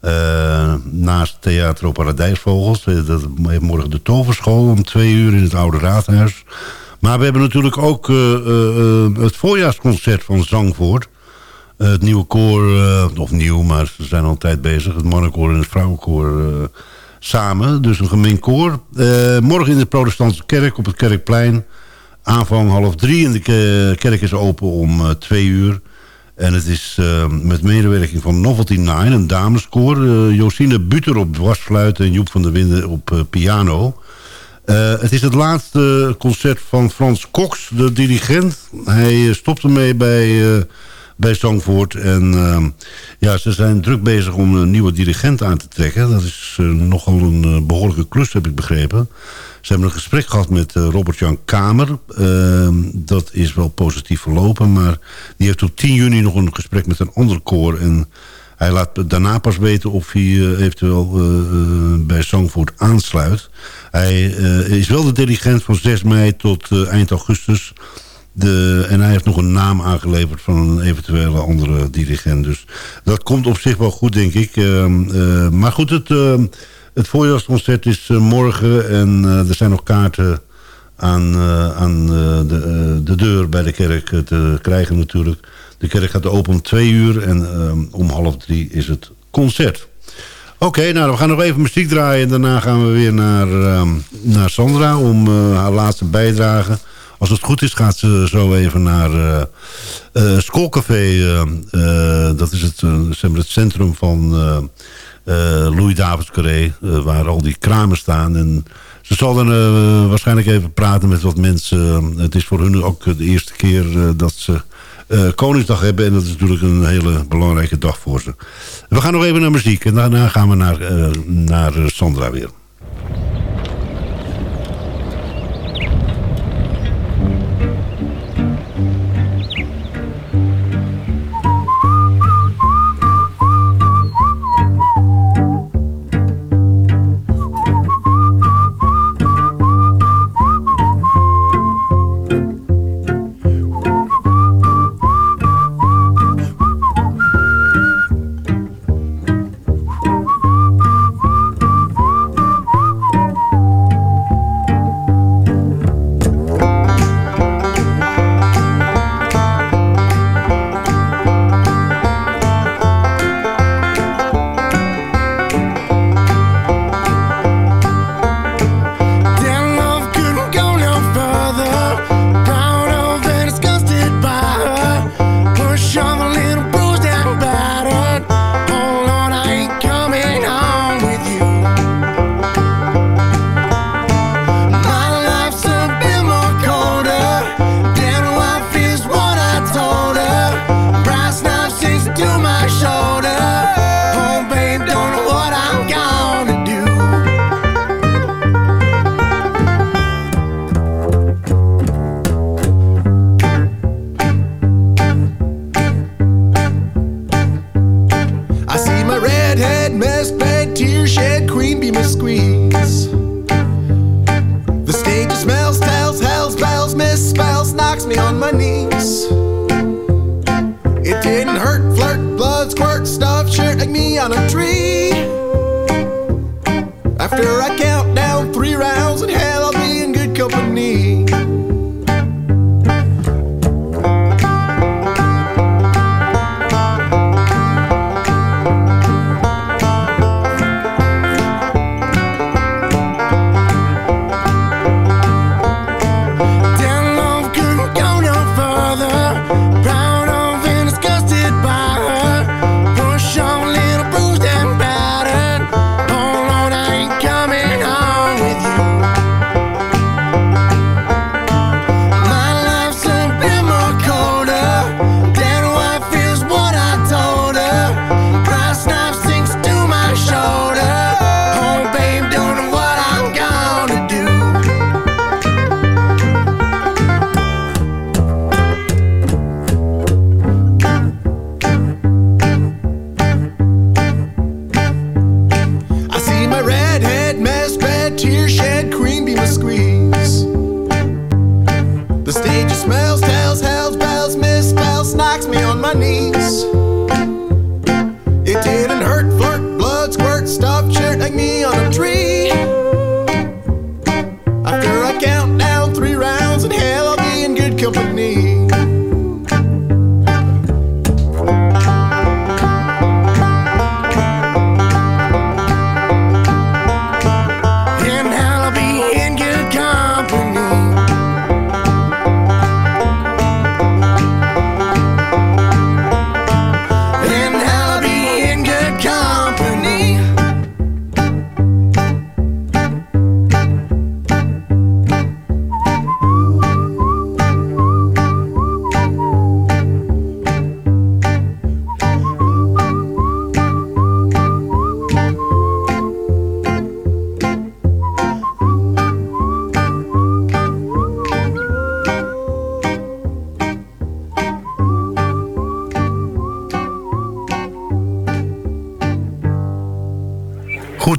Eh, naast Theater Paradijsvogels. dat heeft morgen de toverschool om twee uur in het Oude Raadhuis. Maar we hebben natuurlijk ook het voorjaarsconcert van Zangvoort. Het nieuwe koor, of nieuw, maar ze zijn al een tijd bezig. Het mannenkoor en het vrouwenkoor samen. Dus een gemeen koor. Morgen in de protestantse kerk op het Kerkplein. Aanvang half drie. En de ke- kerk is open om eh, twee uur. En het is eh, met medewerking van Novelty Nine, een dameskoor. Eh, Josine Buter op dwarsfluit en Joep van der Winden op piano. Het is het laatste concert van Frans Cox, de dirigent. Hij stopt ermee bij, bij Zangvoort. En eh, ja, ze zijn druk bezig om een nieuwe dirigent aan te trekken. Dat is eh, nogal een eh, behoorlijke klus, heb ik begrepen. Ze hebben een gesprek gehad met eh, Robert-Jan Kamer. Eh, dat is wel positief verlopen, maar die heeft op 10 juni nog een gesprek met een ander koor. En hij laat daarna pas weten of hij eventueel bij Zangvoort aansluit. Hij is wel de dirigent van 6 mei tot eind augustus. De, en hij heeft nog een naam aangeleverd van een eventuele andere dirigent. Dus dat komt op zich wel goed, denk ik. Ehm, eh, maar goed, het, ehm, het voorjaarsconcert is eh, morgen. En eh, er zijn nog kaarten aan, aan de, de deur bij de kerk te krijgen natuurlijk. De kerk gaat open om twee uur en ehm, om half drie is het concert. Oké, nou we gaan nog even muziek draaien. En daarna gaan we weer naar, naar Sandra om haar laatste bijdrage. Als het goed is gaat ze zo even naar eh eh, Schoolcafé. eh, dat is het, het centrum van Louis Davids Carré. waar al die kramen staan. En ze zal dan waarschijnlijk even praten met wat mensen. Het is voor hun ook de eerste keer dat ze Koningsdag hebben. En dat is natuurlijk een hele belangrijke dag voor ze. We gaan nog even naar muziek. En daarna gaan we naar, naar Sandra weer.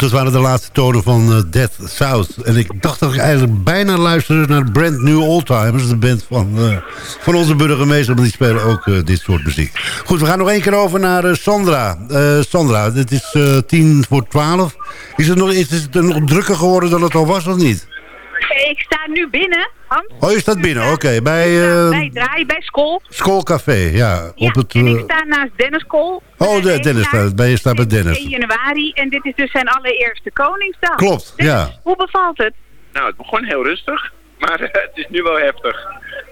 Dat waren de laatste tonen van eh, Death South. En ik dacht dat ik eigenlijk bijna luisterde naar Brand New Oldtimers. De band van, eh, van onze burgemeester. Maar die spelen ook eh, dit soort muziek. Goed, we gaan nog één keer over naar Sandra. Sandra, het is tien voor twaalf. Is het, nog, is het nog drukker geworden dan het al was of niet? Ik sta nu binnen, Hans. Oh, je staat binnen, oké. Bij eh Bij Draai, bij school. Schoolcafé, ja. op het, En ik eh, sta naast Dennis Kool. oh, de, Dennis, staat, bij je staat bij 1 Dennis. januari. En dit is dus zijn allereerste Koningsdag. Klopt, ja. Hoe bevalt het? Nou, het begon heel rustig, maar eh, het is nu wel heftig.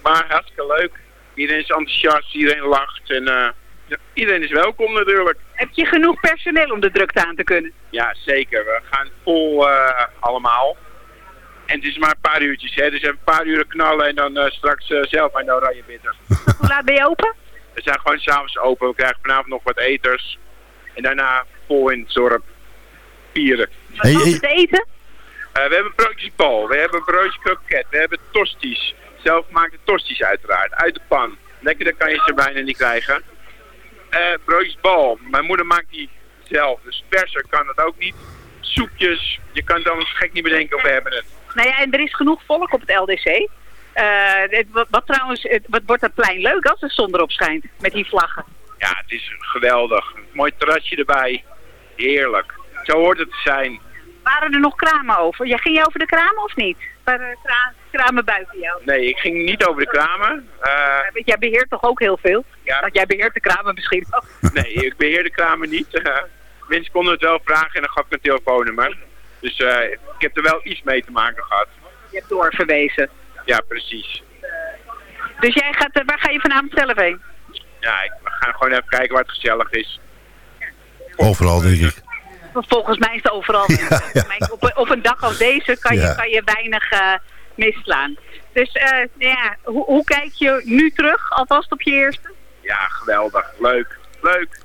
Maar hartstikke leuk. Iedereen is enthousiast, iedereen lacht en eh, ja, iedereen is welkom natuurlijk. Heb je genoeg personeel om de drukte aan te kunnen? Ja, zeker. We gaan vol eh, allemaal. En het is maar een paar uurtjes, hè. Dus een paar uren knallen en dan eh, straks eh, zelf aan de oranje bitter. Hoe laat ben je open? We zijn gewoon s'avonds open. We krijgen vanavond nog wat eters. En daarna vol in het dorp. Vieren. Wat is het eten? Eh, we hebben broodjes bal, we hebben broodjes kroket, we hebben tosties. Zelfgemaakte tosties uiteraard, uit de pan. Lekkerder kan je ze bijna niet krijgen. Eh broodjes bal, mijn moeder maakt die zelf, dus verser kan dat ook niet. Soepjes, je kan het anders gek niet bedenken of we hebben het. Nou ja, en er is genoeg volk op het LDC. Eh, wat, wat trouwens, wat wordt dat plein leuk als de zon erop schijnt. Met die vlaggen. Ja, het is geweldig. Een mooi terrasje erbij. Heerlijk. Zo hoort het te zijn. Waren er nog kramen over? Ja, ging je over de kramen of niet? Waren er kra- kramen buiten jou? Nee, ik ging niet over de kramen. Eh, jij beheert toch ook heel veel? Ja. Want jij beheert de kramen misschien ook. nee, ik beheer de kramen niet. Eh, mensen konden het wel vragen en dan gaf ik een telefoonnummer. Dus eh, ik heb er wel iets mee te maken gehad. Je hebt doorverwezen. Ja, precies. Dus jij gaat, eh, waar ga je vanavond zelf heen? Ja, ik, we gaan gewoon even kijken waar het gezellig is. Overal, denk ik. Volgens mij is het overal. Maar Op, een- op een dag als deze kan je, Ja. kan je weinig eh, misslaan. Dus nou ja, hoe, hoe kijk je nu terug, alvast op je eerste? Ja, geweldig. Leuk. Leuk.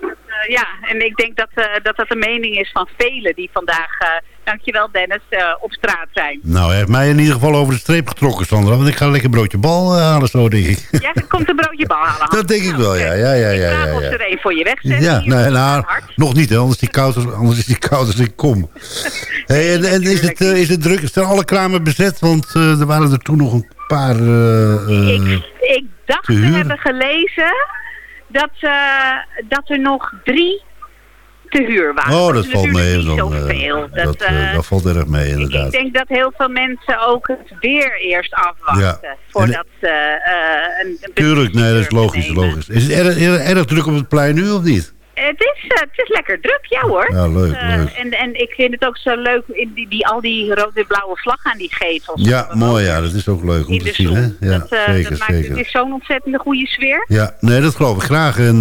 Eh, ja, en ik denk dat, eh, dat dat de mening is van velen die vandaag, eh, dankjewel Dennis, op straat zijn. Nou, hij heeft mij in ieder geval over de streep getrokken, Sandra. Want ik ga lekker broodje bal halen zo, denk ik. Jij komt een broodje bal halen. Hans. Dat denk ik wel, ja. Ja, ja, ja, ja, ja. er een voor je wegzetten. Ja, nee, nou, nog niet, hè, anders, is die koud, als- anders is die koud als ik kom. Hey, en en is, het, is het druk? Zijn alle kramen bezet? Want er waren er toen nog een paar... eh, Ik dacht te hebben gelezen dat, eh, dat er nog drie te huur waren. oh, dat valt mee. niet Dan, eh, dat, Dat, eh, dat valt erg mee, ik inderdaad. denk dat heel veel mensen ook het weer eerst afwachten. Ja. Voordat ze eh, een, een Tuurlijk, nee, dat is logisch. logisch. Is het erg, erg, erg druk op het plein nu of niet? Het is, eh, het is lekker druk, ja hoor. Ja, leuk, Eh, leuk. En, en ik vind het ook zo leuk, in die, die, al die rode en blauwe vlag aan die getels. Ja, mooi, ja. Dat is ook leuk om te zien, hè? Ja, dat, eh, zeker, dat maakt, zeker. Het is zo'n ontzettende goede sfeer. Ja, nee, dat geloof ik graag. En,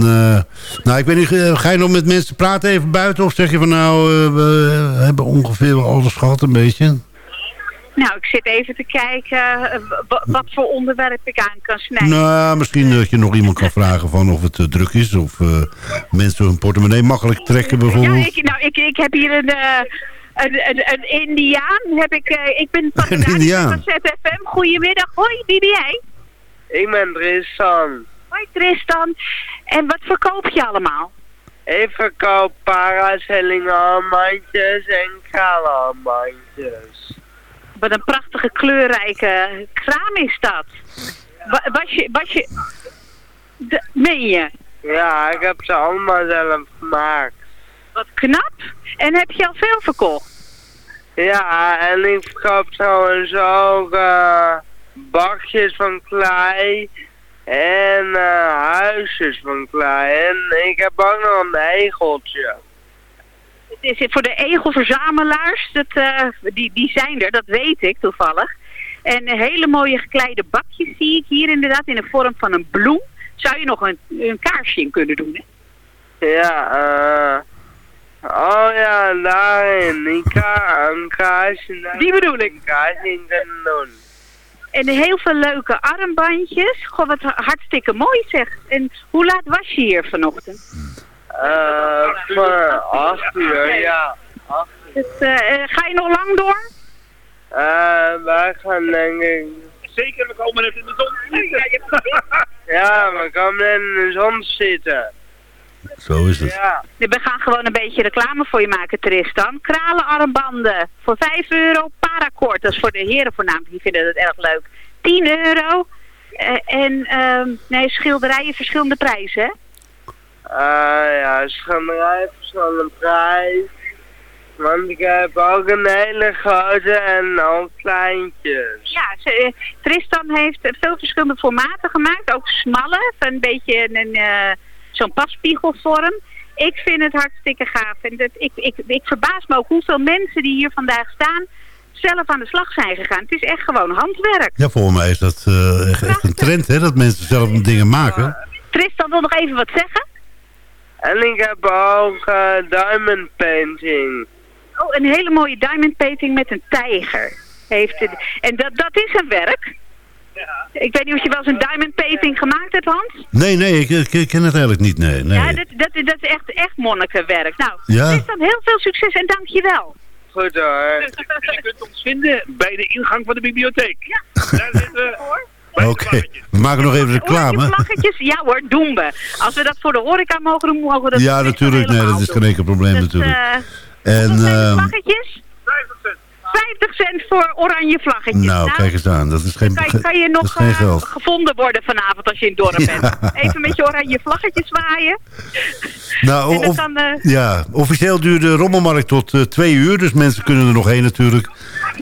nou, ik weet niet, ga je nog met mensen praten even buiten? Of zeg je van nou, we hebben ongeveer alles gehad een beetje? Nou, ik zit even te kijken eh, wa- wat voor onderwerp ik aan kan snijden. Nou, misschien dat je nog iemand kan vragen van of het eh, druk is. Of eh, mensen hun portemonnee makkelijk trekken Ja, bijvoorbeeld. ik, nou, ik, ik heb hier een, eh, een, een, een Indiaan. Heb ik, eh, ik ben van de Een Indiaan? van ZFM. Goedemiddag. Hoi, wie ben jij? Ik ben Tristan. Hoi Tristan. En wat verkoop je allemaal? Ik verkoop paracellingarmbandjes en kralarmbandjes. Wat een prachtige kleurrijke kraam is dat. Wa- Was je... Was je de, meen je? Ja, ik heb ze allemaal zelf gemaakt. Wat knap. En heb je al veel verkocht? Ja, en ik verkoop trouwens ook eh, bakjes van klei en eh, huisjes van klei. En ik heb ook nog een egeltje. Het is voor de egelverzamelaars, dat, eh, die, die zijn er, dat weet ik toevallig. En hele mooie gekleide bakjes zie ik hier inderdaad in de vorm van een bloem. Zou je nog een, een kaarsje in kunnen doen, hè? Ja, eh... oh ja, daarin. Die ka een kaarsje. daar- Die bedoel ik. Een kaarsje in kunnen doen. En heel veel leuke armbandjes. Goh, wat hartstikke mooi zeg. En hoe laat was je hier vanochtend? Eh, voor acht uur, ja. Dus, eh, eh, ga je nog lang door? Eh, wij gaan denk ik... Zeker, we komen net in de zon. Ja, we komen net in de zon zitten. Zo is het. Ja. We gaan gewoon een beetje reclame voor je maken, Tristan. Kralenarmbanden voor 5 euro. Paracord, dat is voor de heren voornamelijk. Die vinden dat erg leuk. 10 euro. Eh, en ehm, nee, schilderijen verschillende prijzen, hè? Eh, ja, schilderij verschillende prijs. Want ik heb ook een hele grote en ook kleintjes. Ja, ze, Tristan heeft veel verschillende formaten gemaakt. Ook smalle, van een beetje een, eh, zo'n passpiegelvorm. Ik vind het hartstikke gaaf. En dat, ik, ik, ik verbaas me ook hoeveel mensen die hier vandaag staan zelf aan de slag zijn gegaan. Het is echt gewoon handwerk. Ja, volgens mij is dat eh, echt, echt een trend, hè? Dat mensen zelf dingen maken. Tristan wil nog even wat zeggen. En ik heb ook eh, diamond painting. Oh, een hele mooie diamond painting met een tijger. Heeft het, en dat, dat is een werk. Ik weet niet of je wel eens een diamond painting gemaakt hebt, Hans. Nee, nee, ik, ik, ik ken het eigenlijk niet, nee. nee. Ja, dat, dat, dat is echt, echt monnikenwerk. Nou, Ja. Tristan, heel veel succes en dankjewel. Goed hoor. Je kunt ons vinden bij de ingang van de bibliotheek. Ja. Daar zitten Oké, we maken nog even reclame. vlaggetjes, ja hoor, doen we. Als we dat voor de horeca mogen doen, mogen we dat Ja, natuurlijk. Nee, dat is geen enkel probleem Dus, natuurlijk. eh, En, vlaggetjes? 50 cent voor oranje vlaggetjes. nou, kijk eens aan. Dat is geen, kan, je- kan je nog geen eh, gevonden worden vanavond als je in het dorp bent. Even met je oranje vlaggetjes zwaaien. Nou, dan eh, ja, officieel duurt de rommelmarkt tot eh, twee uur. Dus mensen kunnen er nog heen natuurlijk.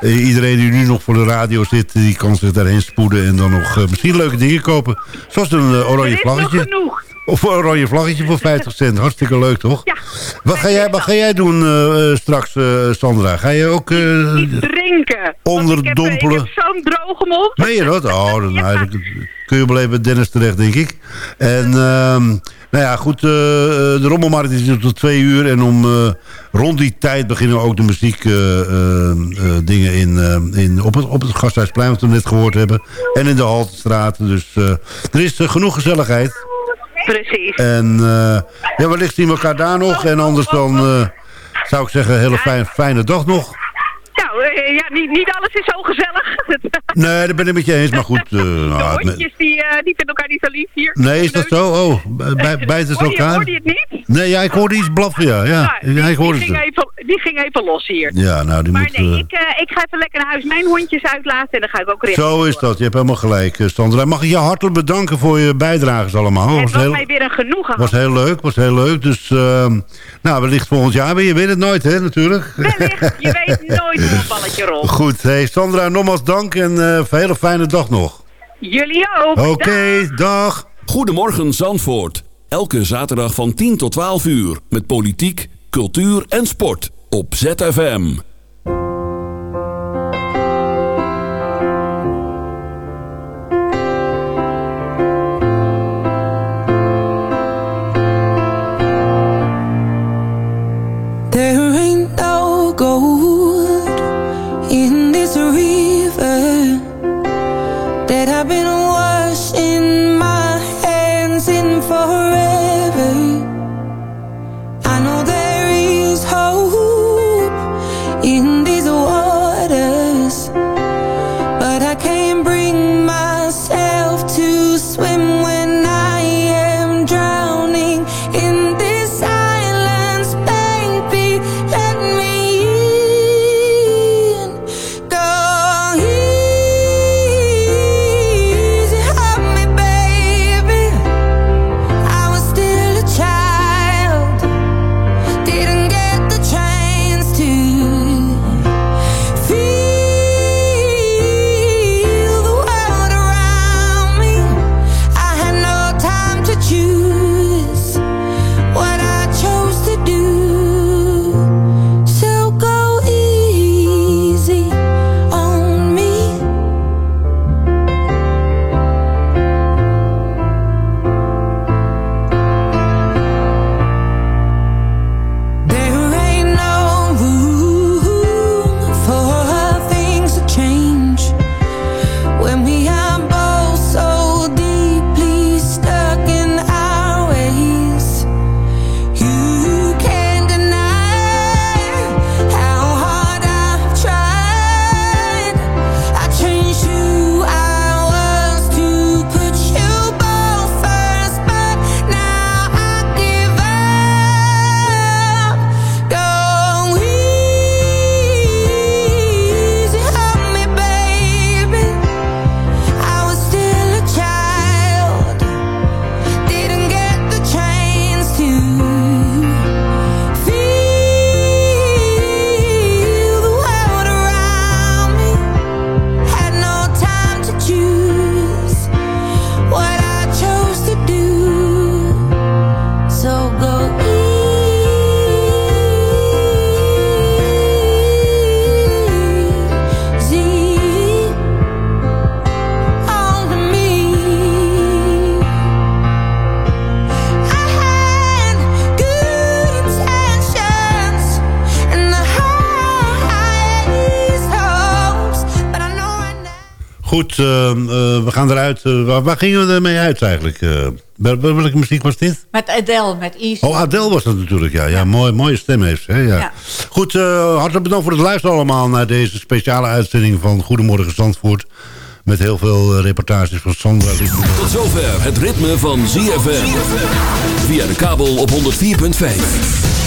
Iedereen die nu nog voor de radio zit, die kan zich daarheen spoeden. En dan nog misschien leuke dingen kopen. Zoals een oranje vlaggetje. genoeg. Of een oranje vlaggetje voor 50 cent. Hartstikke leuk, toch? Ja. Wat ga jij, wat ga jij doen eh, eh, straks, eh, Sandra? Ga je ook... Drinken. Want Ik heb, Onderdompelen. ik heb zo'n droge mond. Meen je dat? Oh, dan, nou, kun je wel even Dennis terecht, denk ik. En ehm, nou ja, goed, de rommelmarkt is tot twee uur. En om rond die tijd beginnen ook de muziek eh, eh, eh, dingen in, in, op, het, op het Gasthuisplein, wat we net gehoord hebben. En in de Haltestraat. Dus er is genoeg gezelligheid. Precies. En eh, ja, wellicht zien we elkaar daar nog. En anders dan eh, zou ik zeggen, hele fijn, fijne dag nog. Nou, eh, ja, niet, niet alles is zo gezellig. Nee, dat ben ik met je eens. Maar goed, nou, de het- hondjes die, eh, die vinden elkaar niet zo lief hier. Nee, is dat zo? Oh, bij, bijten ze elkaar? Hoorde je het niet? Nee, ja, ik hoorde iets blaffen, ja. Ja, die, ja ik hoorde die, ging het. even, die ging even los hier. Ja, nou, die maar moet... nee, ik, ik ga even lekker naar huis mijn hondjes uitlaten en dan ga ik ook richting. Zo is dat, je hebt helemaal gelijk, Sandra. Mag ik je hartelijk bedanken voor je bijdrages allemaal. Het Was was heel, mij weer een genoegen. was heel leuk, was heel leuk. Dus, ehm, nou, wellicht volgend jaar weer. Je weet het nooit, hè, natuurlijk. Wellicht, je weet nooit balletje. Goed, hey, Sandra, nogmaals dank en eh, een hele fijne dag nog. Jullie ook. Oké, dag. Goedemorgen Zandvoort. Elke zaterdag van 10 tot 12 uur. Met politiek, cultuur en sport. Op ZFM. Eh, waar, waar gingen we ermee uit eigenlijk? Eh, wel- wel- welke muziek was dit? Met Adele, met Easy. Oh, Adele was dat natuurlijk, ja. ja, Mooi, mooie stem heeft ze. Hè? Ja. Ja. Goed, eh, hartelijk bedankt voor het luisteren allemaal... naar deze speciale uitzending van Goedemorgen Zandvoort. Met heel veel reportages van Sandra. Tot zover het ritme van ZFM. Via de kabel op 104.5.